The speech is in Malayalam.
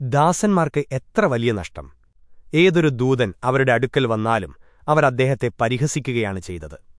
ദാസന്മാർക്ക് എത്ര വലിയ നഷ്ടം? ഏതൊരു ദൂതൻ അവരുടെ അടുക്കൽ വന്നാലും അവർ അദ്ദേഹത്തെ പരിഹസിക്കുകയാണ് ചെയ്തത്.